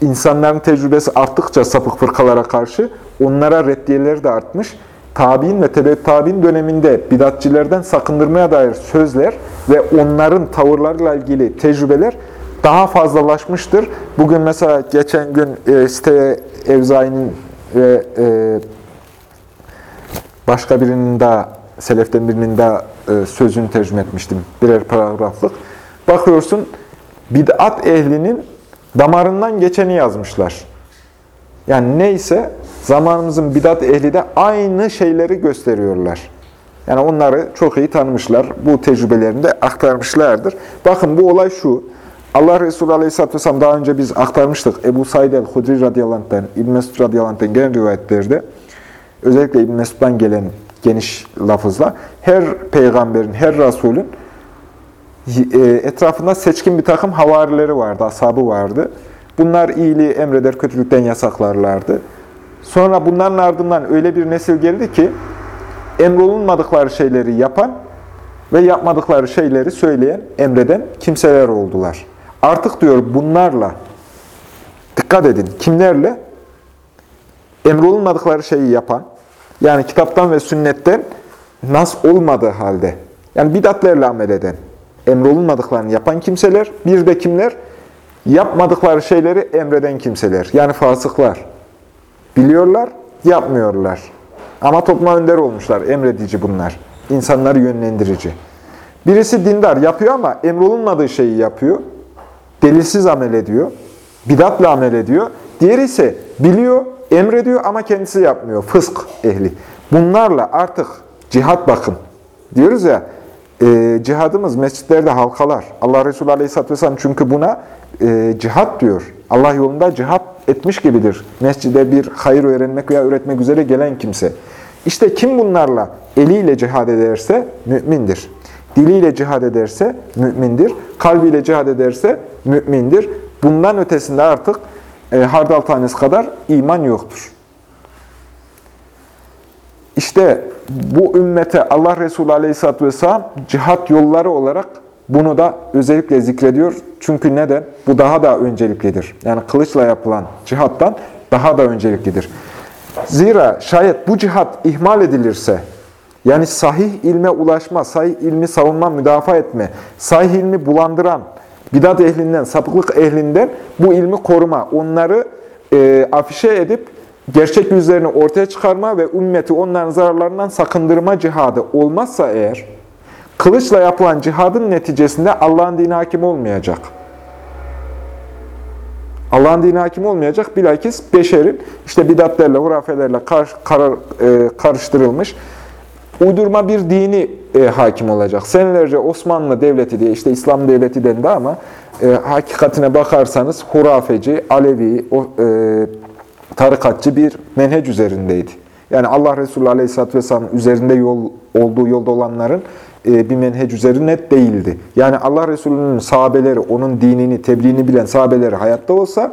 İnsanların tecrübesi arttıkça sapık fırkalara karşı onlara reddiyeleri de artmış. Tabi'in ve tebe tabi'in döneminde bidatçilerden sakındırmaya dair sözler ve onların tavırlarıyla ilgili tecrübeler daha fazlalaşmıştır. Bugün mesela geçen gün e, siteye Evzai'nin ve e, başka birinin daha, seleften birinin daha e, sözünü tercüme etmiştim. Birer paragraflık. Bakıyorsun, bid'at ehlinin damarından geçeni yazmışlar. Yani neyse, zamanımızın bidat ehli de aynı şeyleri gösteriyorlar. Yani onları çok iyi tanımışlar. Bu tecrübelerini de aktarmışlardır. Bakın bu olay şu. Allah Resulü Aleyhisselatü Vesselam daha önce biz aktarmıştık. Ebu Said el-Hudri radıyallahu anh'tan, İbn Mesud radıyallahu anh'tan gelen rivayetlerde özellikle İbn Mesud'dan gelen geniş lafızla her peygamberin, her Resulün e, etrafında seçkin bir takım havarileri vardı, ashabı vardı. Bunlar iyiliği emreder, kötülükten yasaklarlardı. Sonra bunların ardından öyle bir nesil geldi ki emrolunmadıkları şeyleri yapan ve yapmadıkları şeyleri söyleyen, emreden kimseler oldular. Artık diyor bunlarla, dikkat edin, kimlerle? Emrolunmadıkları şeyi yapan, yani kitaptan ve sünnetten nas olmadığı halde, yani bidatlerle amel eden, emrolunmadıklarını yapan kimseler, bir de kimler? Yapmadıkları şeyleri emreden kimseler, yani fasıklar. Biliyorlar, yapmıyorlar. Ama topluma önder olmuşlar, emredici bunlar. İnsanları yönlendirici. Birisi dindar yapıyor ama emrolunmadığı şeyi yapıyor. Delilsiz amel ediyor. Bidatla amel ediyor. Diğeri ise biliyor, emrediyor ama kendisi yapmıyor. Fısk ehli. Bunlarla artık cihat bakın. Diyoruz ya, e, cihadımız mescitlerde halkalar. Allah Resulü Aleyhisselatü Vesselam çünkü buna e, cihat diyor. Allah yolunda cihat etmiş gibidir. Mescide bir hayır öğrenmek veya öğretmek üzere gelen kimse. İşte kim bunlarla eliyle cihad ederse mümindir. Diliyle cihad ederse mümindir. Kalbiyle cihad ederse mümindir. Bundan ötesinde artık e, hardal tanesi kadar iman yoktur. İşte bu ümmete Allah Resulü Aleyhisselatü Vesselam cihat yolları olarak bunu da özellikle zikrediyor. Çünkü neden? Bu daha da önceliklidir. Yani kılıçla yapılan cihattan daha da önceliklidir. Zira şayet bu cihat ihmal edilirse, yani sahih ilme ulaşma, sahih ilmi savunma, müdafaa etme, sahih ilmi bulandıran, bidat ehlinden, sapıklık ehlinden bu ilmi koruma, onları e, afişe edip gerçek yüzlerini ortaya çıkarma ve ümmeti onların zararlarından sakındırma cihadı olmazsa eğer, kılıçla yapılan cihadın neticesinde Allah'ın dini hakim olmayacak. Allah'ın dini hakim olmayacak. Bilakis beşerin işte bidatlerle, hurafelerle kar, karar, e, karıştırılmış uydurma bir dini e, hakim olacak. Senelerce Osmanlı Devleti diye işte İslam Devleti dendi ama e, hakikatine bakarsanız hurafeci, Alevi, o, e, tarikatçı bir menhec üzerindeydi. Yani Allah Resulü Aleyhisselatü Vesselam üzerinde yol olduğu yolda olanların e, bir menhec üzerine değildi. Yani Allah Resulü'nün sahabeleri, onun dinini, tebliğini bilen sahabeleri hayatta olsa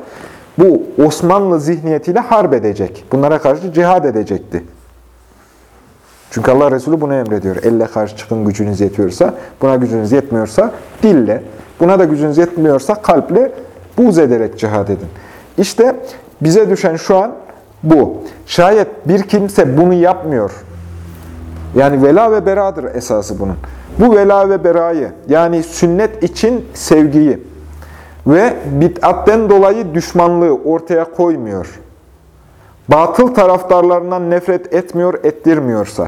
bu Osmanlı zihniyetiyle harp edecek. Bunlara karşı cihad edecekti. Çünkü Allah Resulü bunu emrediyor. Elle karşı çıkın gücünüz yetiyorsa, buna gücünüz yetmiyorsa dille, buna da gücünüz yetmiyorsa kalple buğz ederek cihad edin. İşte bize düşen şu an bu. Şayet bir kimse bunu yapmıyor, yani vela ve beradır esası bunun. Bu vela ve berayı, yani sünnet için sevgiyi ve bid'atten dolayı düşmanlığı ortaya koymuyor. Batıl taraftarlarından nefret etmiyor, ettirmiyorsa,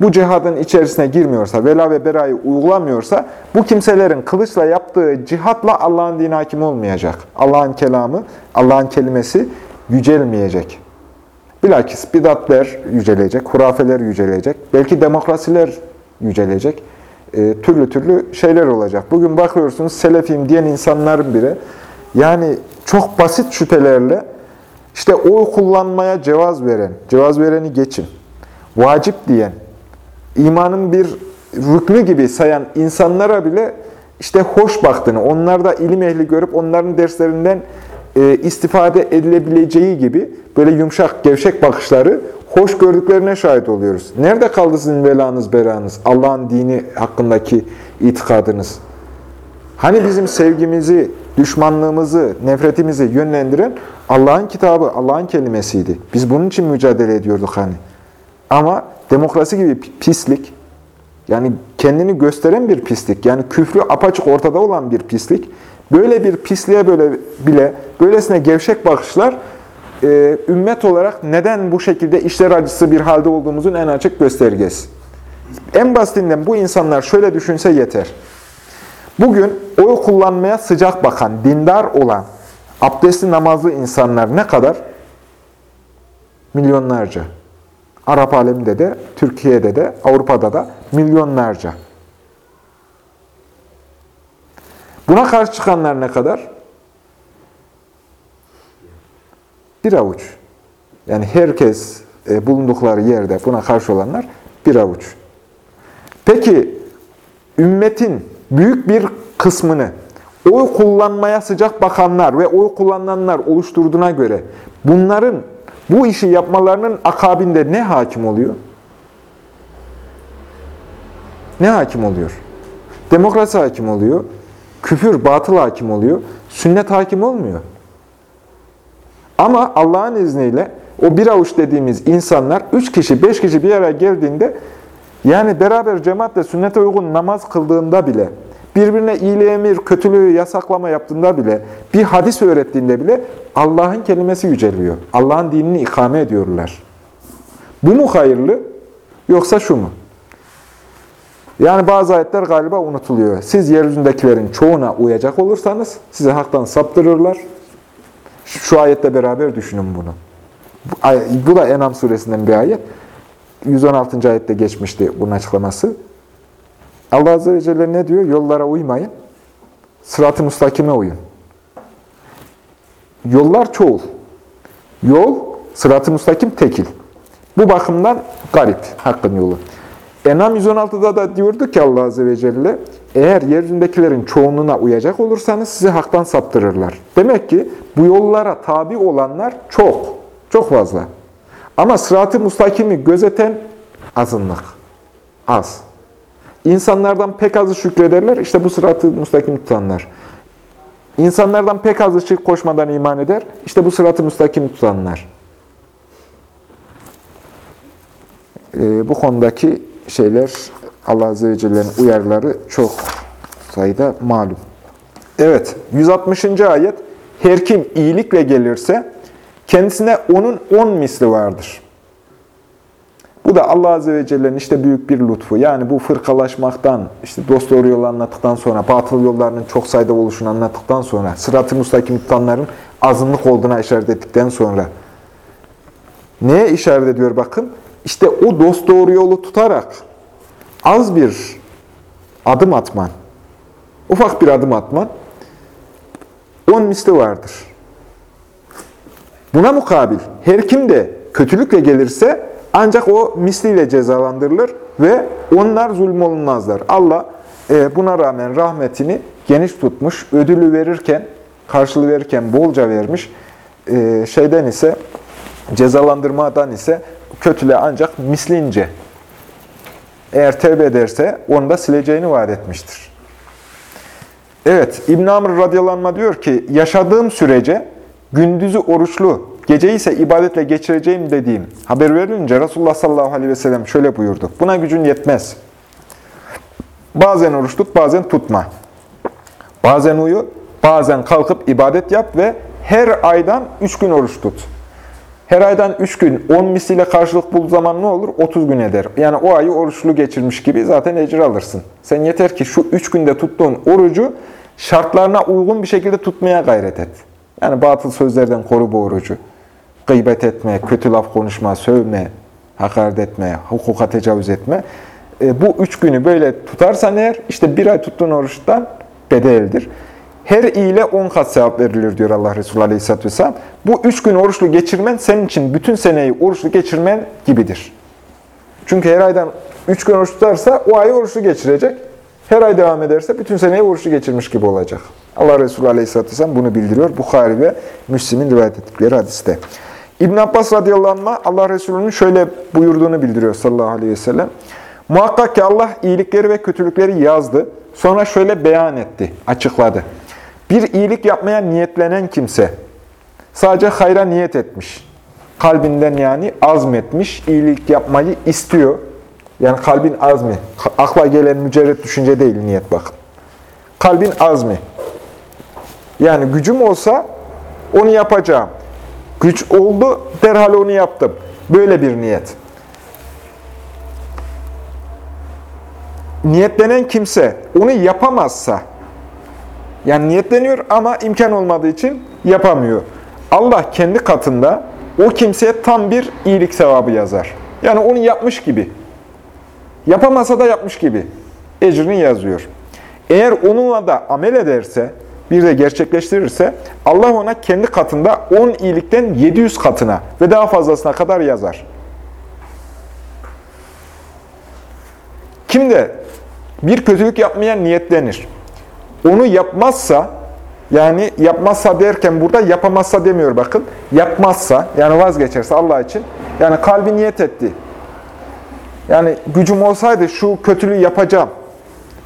bu cihadın içerisine girmiyorsa, vela ve berayı uygulamıyorsa, bu kimselerin kılıçla yaptığı cihatla Allah'ın dini hakim olmayacak. Allah'ın kelamı, Allah'ın kelimesi yücelmeyecek. Bilakis bidatler yücelecek, hurafeler yücelecek, belki demokrasiler yücelecek, e, türlü türlü şeyler olacak. Bugün bakıyorsunuz Selefiyim diyen insanların bile Yani çok basit şüphelerle işte oy kullanmaya cevaz veren, cevaz vereni geçin, vacip diyen, imanın bir rüknü gibi sayan insanlara bile işte hoş baktığını, onlar da ilim ehli görüp onların derslerinden e, istifade edilebileceği gibi böyle yumuşak, gevşek bakışları hoş gördüklerine şahit oluyoruz. Nerede kaldı sizin velanız, beranız, Allah'ın dini hakkındaki itikadınız? Hani bizim sevgimizi, düşmanlığımızı, nefretimizi yönlendiren Allah'ın kitabı, Allah'ın kelimesiydi. Biz bunun için mücadele ediyorduk hani. Ama demokrasi gibi pislik, yani kendini gösteren bir pislik, yani küfrü apaçık ortada olan bir pislik, böyle bir pisliğe böyle bile, böylesine gevşek bakışlar, e, ümmet olarak neden bu şekilde işler acısı bir halde olduğumuzun en açık göstergesi. En basitinden bu insanlar şöyle düşünse yeter. Bugün oy kullanmaya sıcak bakan, dindar olan, abdestli namazlı insanlar ne kadar? Milyonlarca. Arap aleminde de, Türkiye'de de, Avrupa'da da milyonlarca. Buna karşı çıkanlar ne kadar? Bir avuç. Yani herkes e, bulundukları yerde buna karşı olanlar bir avuç. Peki ümmetin büyük bir kısmını oy kullanmaya sıcak bakanlar ve oy kullananlar oluşturduğuna göre bunların bu işi yapmalarının akabinde ne hakim oluyor? Ne hakim oluyor? Demokrasi hakim oluyor. Küfür, batıl hakim oluyor. Sünnet hakim olmuyor. Ama Allah'ın izniyle o bir avuç dediğimiz insanlar, üç kişi, beş kişi bir araya geldiğinde yani beraber cemaatle sünnete uygun namaz kıldığında bile, birbirine iyiliği emir, kötülüğü yasaklama yaptığında bile, bir hadis öğrettiğinde bile Allah'ın kelimesi yüceliyor. Allah'ın dinini ikame ediyorlar. Bu mu hayırlı yoksa şu mu? Yani bazı ayetler galiba unutuluyor. Siz yeryüzündekilerin çoğuna uyacak olursanız sizi haktan saptırırlar. Şu ayetle beraber düşünün bunu. Bu da Enam suresinden bir ayet. 116. ayette geçmişti bunun açıklaması. Allah Azze ve Celle ne diyor? Yollara uymayın. Sırat-ı müstakime uyun. Yollar çoğul. Yol, sırat-ı müstakim tekil. Bu bakımdan garip, hakkın yolu. Enam 116'da da diyordu ki Allah Azze ve Celle, eğer yeryüzündekilerin çoğunluğuna uyacak olursanız sizi haktan saptırırlar. Demek ki bu yollara tabi olanlar çok, çok fazla. Ama sırat-ı müstakimi gözeten azınlık, az. İnsanlardan pek azı şükrederler, işte bu sırat-ı müstakim tutanlar. İnsanlardan pek azı şirk koşmadan iman eder, işte bu sırat-ı müstakim tutanlar. Ee, bu konudaki şeyler Allah Azze ve Celle'nin uyarıları çok sayıda malum. Evet, 160. ayet. Her kim iyilikle gelirse kendisine onun on misli vardır. Bu da Allah Azze ve Celle'nin işte büyük bir lütfu. Yani bu fırkalaşmaktan, işte dost doğru yolu anlattıktan sonra, batıl yollarının çok sayıda oluşunu anlattıktan sonra, sırat-ı müstakim tutanların azınlık olduğuna işaret ettikten sonra, neye işaret ediyor bakın? İşte o dost doğru yolu tutarak az bir adım atman, ufak bir adım atman, on misli vardır. Buna mukabil her kim de kötülükle gelirse ancak o misliyle cezalandırılır ve onlar zulmolunmazlar. Allah e, buna rağmen rahmetini geniş tutmuş, ödülü verirken, karşılığı verirken bolca vermiş. E, şeyden ise, cezalandırmadan ise kötüle ancak mislince. Eğer tevbe ederse onu da sileceğini vaat etmiştir. Evet, İbn Amr radıyallahu diyor ki, yaşadığım sürece gündüzü oruçlu, geceyi ise ibadetle geçireceğim dediğim haber verilince Resulullah sallallahu aleyhi ve sellem şöyle buyurdu. Buna gücün yetmez. Bazen oruç tut, bazen tutma. Bazen uyu, bazen kalkıp ibadet yap ve her aydan üç gün oruç tut. Her aydan 3 gün 10 misliyle karşılık bulduğu zaman ne olur? 30 gün eder. Yani o ayı oruçlu geçirmiş gibi zaten ecir alırsın. Sen yeter ki şu 3 günde tuttuğun orucu şartlarına uygun bir şekilde tutmaya gayret et. Yani batıl sözlerden koru bu orucu. Gıybet etme, kötü laf konuşma, sövme, hakaret etme, hukuka tecavüz etme. E, bu üç günü böyle tutarsan eğer, işte bir ay tuttuğun oruçtan bedeldir. Her iyile 10 kat sevap verilir diyor Allah Resulü Aleyhisselatü Vesselam. Bu 3 gün oruçlu geçirmen senin için bütün seneyi oruçlu geçirmen gibidir. Çünkü her aydan 3 gün oruç tutarsa o ayı oruçlu geçirecek. Her ay devam ederse bütün seneyi oruçlu geçirmiş gibi olacak. Allah Resulü Aleyhisselatü Vesselam bunu bildiriyor. Bukhari ve Müslim'in rivayet ettikleri hadiste. İbn Abbas radıyallahu anh Allah Resulü'nün şöyle buyurduğunu bildiriyor sallallahu aleyhi ve sellem. Muhakkak ki Allah iyilikleri ve kötülükleri yazdı. Sonra şöyle beyan etti, açıkladı. Bir iyilik yapmaya niyetlenen kimse sadece hayra niyet etmiş. Kalbinden yani azmetmiş, iyilik yapmayı istiyor. Yani kalbin azmi, akla gelen mücerret düşünce değil niyet bakın. Kalbin azmi. Yani gücüm olsa onu yapacağım. Güç oldu, derhal onu yaptım. Böyle bir niyet. Niyetlenen kimse onu yapamazsa, yani niyetleniyor ama imkan olmadığı için yapamıyor. Allah kendi katında o kimseye tam bir iyilik sevabı yazar. Yani onu yapmış gibi. Yapamasa da yapmış gibi. Ecrini yazıyor. Eğer onunla da amel ederse, bir de gerçekleştirirse, Allah ona kendi katında 10 iyilikten 700 katına ve daha fazlasına kadar yazar. Kim de bir kötülük yapmaya niyetlenir, onu yapmazsa, yani yapmazsa derken burada yapamazsa demiyor bakın, yapmazsa, yani vazgeçerse Allah için, yani kalbi niyet etti. Yani gücüm olsaydı şu kötülüğü yapacağım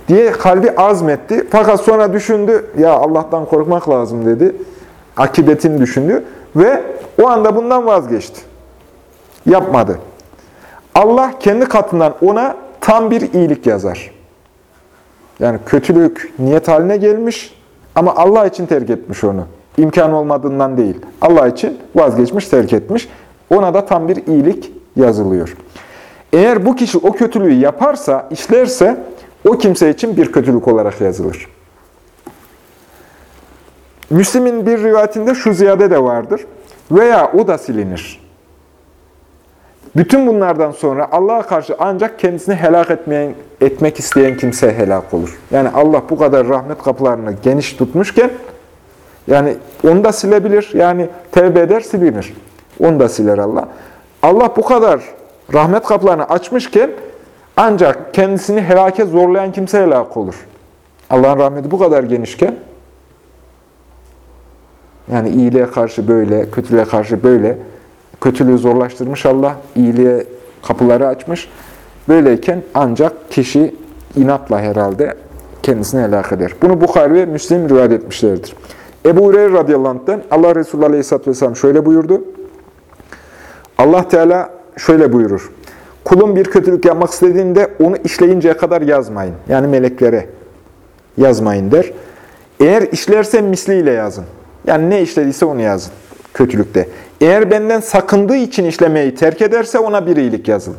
diye kalbi azmetti. Fakat sonra düşündü, ya Allah'tan korkmak lazım dedi. Akibetini düşündü ve o anda bundan vazgeçti. Yapmadı. Allah kendi katından ona tam bir iyilik yazar. Yani kötülük niyet haline gelmiş ama Allah için terk etmiş onu. İmkan olmadığından değil. Allah için vazgeçmiş, terk etmiş. Ona da tam bir iyilik yazılıyor. Eğer bu kişi o kötülüğü yaparsa, işlerse o kimse için bir kötülük olarak yazılır. Müslim'in bir rivayetinde şu ziyade de vardır. Veya o da silinir. Bütün bunlardan sonra Allah'a karşı ancak kendisini helak etmeyen, etmek isteyen kimse helak olur. Yani Allah bu kadar rahmet kapılarını geniş tutmuşken, yani onu da silebilir. Yani tevbe eder, silinir. Onu da siler Allah. Allah bu kadar rahmet kapılarını açmışken, ancak kendisini helake zorlayan kimse helak olur. Allah'ın rahmeti bu kadar genişken, yani iyiliğe karşı böyle, kötülüğe karşı böyle, kötülüğü zorlaştırmış Allah, iyiliğe kapıları açmış. Böyleyken ancak kişi inatla herhalde kendisini helak eder. Bunu Bukhari ve Müslim rivayet etmişlerdir. Ebu Hureyre radıyallahu anh'ten Allah Resulü aleyhisselatü vesselam şöyle buyurdu. Allah Teala şöyle buyurur. Kulun bir kötülük yapmak istediğinde onu işleyinceye kadar yazmayın. Yani meleklere yazmayın der. Eğer işlerse misliyle yazın. Yani ne işlediyse onu yazın kötülükte. Eğer benden sakındığı için işlemeyi terk ederse ona bir iyilik yazın.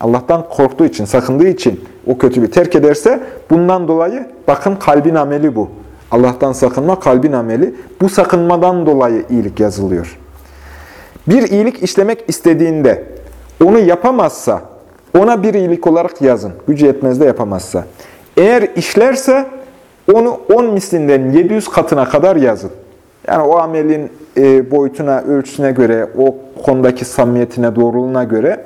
Allah'tan korktuğu için, sakındığı için o kötülüğü terk ederse bundan dolayı bakın kalbin ameli bu. Allah'tan sakınma kalbin ameli. Bu sakınmadan dolayı iyilik yazılıyor. Bir iyilik işlemek istediğinde onu yapamazsa ona bir iyilik olarak yazın. Gücü yetmez de yapamazsa. Eğer işlerse onu 10 mislinden 700 katına kadar yazın. Yani o amelin e, boyutuna, ölçüsüne göre, o konudaki samimiyetine, doğruluğuna göre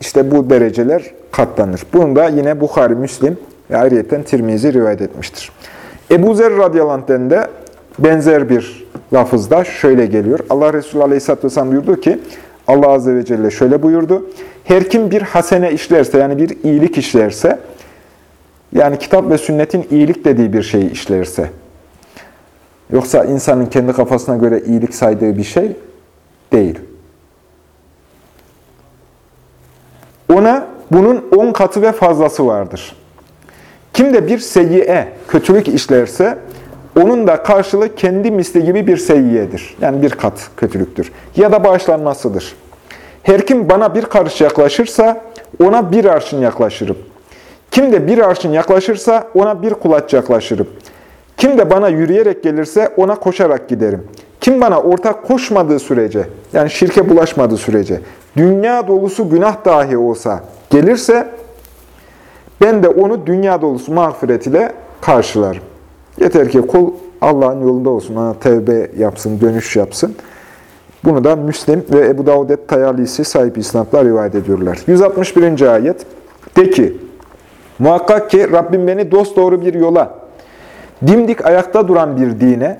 işte bu dereceler katlanır. Bunu da yine Bukhari, Müslim ve ayrıyeten Tirmizi rivayet etmiştir. Ebu Zer radıyallahu de benzer bir lafızda şöyle geliyor. Allah Resulü aleyhisselatü vesselam buyurdu ki, Allah azze ve celle şöyle buyurdu. Her kim bir hasene işlerse, yani bir iyilik işlerse, yani kitap ve sünnetin iyilik dediği bir şeyi işlerse, Yoksa insanın kendi kafasına göre iyilik saydığı bir şey değil. Ona bunun on katı ve fazlası vardır. Kim de bir seyyiye, kötülük işlerse, onun da karşılığı kendi misli gibi bir seyyiyedir. Yani bir kat kötülüktür. Ya da bağışlanmasıdır. Her kim bana bir karış yaklaşırsa, ona bir arşın yaklaşırım. Kim de bir arşın yaklaşırsa, ona bir kulaç yaklaşırım. Kim de bana yürüyerek gelirse ona koşarak giderim. Kim bana ortak koşmadığı sürece, yani şirke bulaşmadığı sürece, dünya dolusu günah dahi olsa gelirse, ben de onu dünya dolusu mağfiret ile karşılarım. Yeter ki kul Allah'ın yolunda olsun. Ona tevbe yapsın, dönüş yapsın. Bunu da Müslim ve Ebu Davud et-Tayalisi sahip isnatlar rivayet ediyorlar. 161. ayet. De ki, muhakkak ki Rabbim beni dosdoğru bir yola, dimdik ayakta duran bir dine,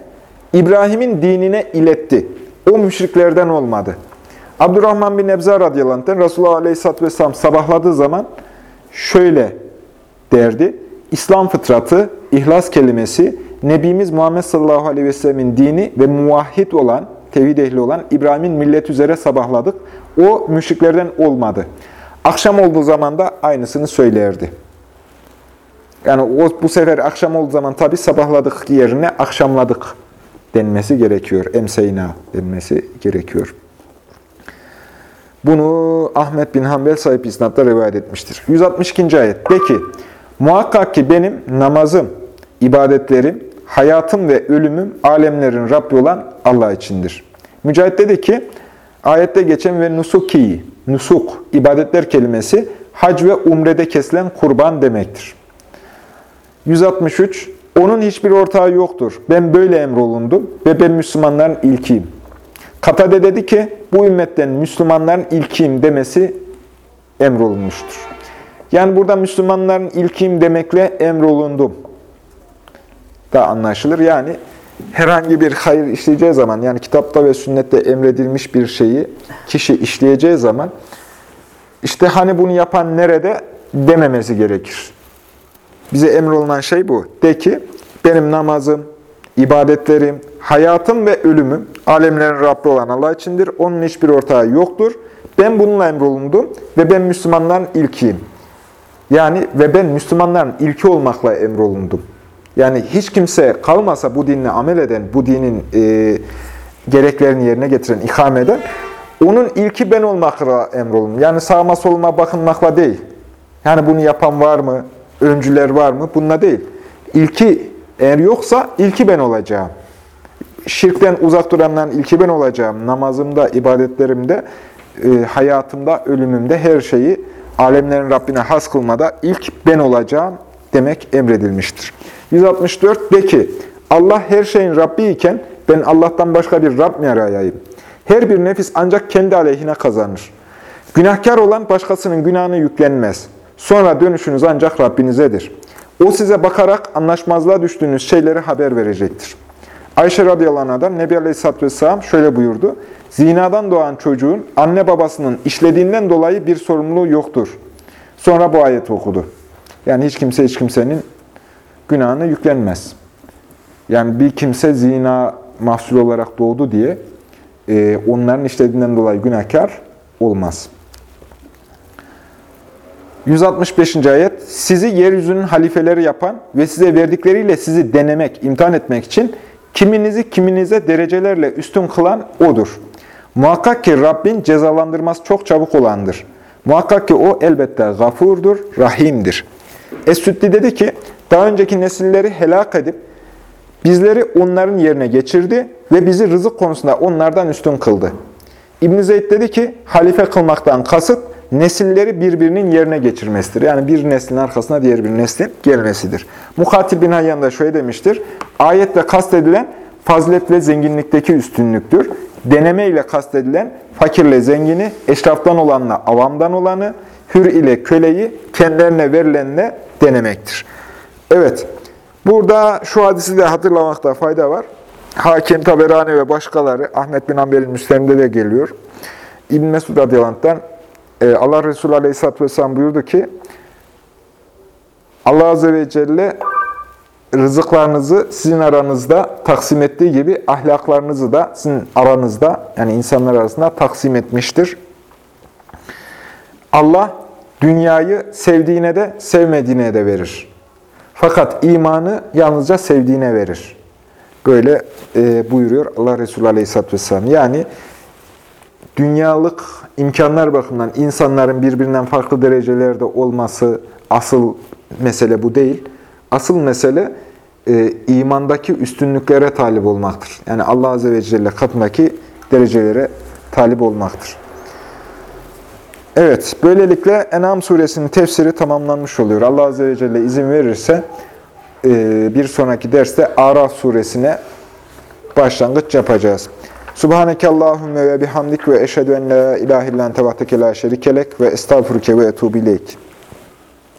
İbrahim'in dinine iletti. O müşriklerden olmadı. Abdurrahman bin Nebza radıyallahu anh'ten Resulullah aleyhisselatü vesselam sabahladığı zaman şöyle derdi. İslam fıtratı, ihlas kelimesi, Nebimiz Muhammed sallallahu aleyhi ve sellemin dini ve muvahhid olan, tevhid ehli olan İbrahim'in millet üzere sabahladık. O müşriklerden olmadı. Akşam olduğu zaman da aynısını söylerdi. Yani o, bu sefer akşam olduğu zaman tabi sabahladık yerine akşamladık denmesi gerekiyor. Emseyna denmesi gerekiyor. Bunu Ahmet bin Hanbel sahip isnatla rivayet etmiştir. 162. ayet. De ki, muhakkak ki benim namazım, ibadetlerim, hayatım ve ölümüm alemlerin Rabbi olan Allah içindir. Mücahit dedi ki, ayette geçen ve nusuki, nusuk, ibadetler kelimesi hac ve umrede kesilen kurban demektir. 163. Onun hiçbir ortağı yoktur. Ben böyle emrolundum ve ben Müslümanların ilkiyim. Katade dedi ki, bu ümmetten Müslümanların ilkiyim demesi emrolunmuştur. Yani burada Müslümanların ilkiyim demekle emrolundum da anlaşılır. Yani herhangi bir hayır işleyeceği zaman, yani kitapta ve sünnette emredilmiş bir şeyi kişi işleyeceği zaman, işte hani bunu yapan nerede dememesi gerekir. Bize emrolunan şey bu. De ki, benim namazım, ibadetlerim, hayatım ve ölümüm alemlerin Rabbi olan Allah içindir. Onun hiçbir ortağı yoktur. Ben bununla emrolundum ve ben Müslümanların ilkiyim. Yani ve ben Müslümanların ilki olmakla emrolundum. Yani hiç kimse kalmasa bu dinle amel eden, bu dinin e, gereklerini yerine getiren, ikame eden, onun ilki ben olmakla emrolundum. Yani sağıma soluma bakınmakla değil. Yani bunu yapan var mı, öncüler var mı? Bununla değil. İlki eğer yoksa ilki ben olacağım. Şirkten uzak duranların ilki ben olacağım. Namazımda, ibadetlerimde, e, hayatımda, ölümümde her şeyi alemlerin Rabbine has kılmada ilk ben olacağım demek emredilmiştir. 164 de ki Allah her şeyin Rabbi iken ben Allah'tan başka bir Rab mi arayayım? Her bir nefis ancak kendi aleyhine kazanır. Günahkar olan başkasının günahını yüklenmez. Sonra dönüşünüz ancak Rabbinizedir. O size bakarak anlaşmazlığa düştüğünüz şeyleri haber verecektir. Ayşe radıyallahu anh'dan Nebi Aleyhisselatü Vesselam şöyle buyurdu. Zinadan doğan çocuğun anne babasının işlediğinden dolayı bir sorumluluğu yoktur. Sonra bu ayeti okudu. Yani hiç kimse hiç kimsenin günahını yüklenmez. Yani bir kimse zina mahsul olarak doğdu diye e, onların işlediğinden dolayı günahkar olmaz. 165. ayet, sizi yeryüzünün halifeleri yapan ve size verdikleriyle sizi denemek, imtihan etmek için kiminizi kiminize derecelerle üstün kılan O'dur. Muhakkak ki Rabbin cezalandırması çok çabuk olandır. Muhakkak ki O elbette gafurdur, rahimdir. Es-Süddi dedi ki, daha önceki nesilleri helak edip, bizleri onların yerine geçirdi ve bizi rızık konusunda onlardan üstün kıldı. İbn Zeyd dedi ki, halife kılmaktan kasıt, nesilleri birbirinin yerine geçirmesidir. Yani bir neslin arkasına diğer bir neslin gelmesidir. Mukatil bin Hayyan da şöyle demiştir. Ayetle kastedilen fazilet ve zenginlikteki üstünlüktür. Deneme ile kastedilen fakirle zengini, eşraftan olanla avamdan olanı, hür ile köleyi kendilerine verilenle denemektir. Evet, burada şu hadisi de hatırlamakta fayda var. Hakim Taberani ve başkaları, Ahmet bin Ambel'in müslimde de geliyor. İbn Mesud radıyallahu e, Allah Resulü Aleyhisselatü Vesselam buyurdu ki, Allah Azze ve Celle rızıklarınızı sizin aranızda taksim ettiği gibi ahlaklarınızı da sizin aranızda yani insanlar arasında taksim etmiştir. Allah dünyayı sevdiğine de sevmediğine de verir. Fakat imanı yalnızca sevdiğine verir. Böyle e, buyuruyor Allah Resulü Aleyhisselatü Vesselam. Yani dünyalık imkanlar bakımından insanların birbirinden farklı derecelerde olması asıl mesele bu değil. Asıl mesele e, imandaki üstünlüklere talip olmaktır. Yani Allah Azze ve Celle katındaki derecelere talip olmaktır. Evet, böylelikle En'am suresinin tefsiri tamamlanmış oluyor. Allah Azze ve Celle izin verirse e, bir sonraki derste Araf suresine başlangıç yapacağız. Subhaneke Allahümme ve bihamdik ve eşhedü en la ilahe illan tevahdeke la şerikelek ve estağfurüke ve etubu ileyk.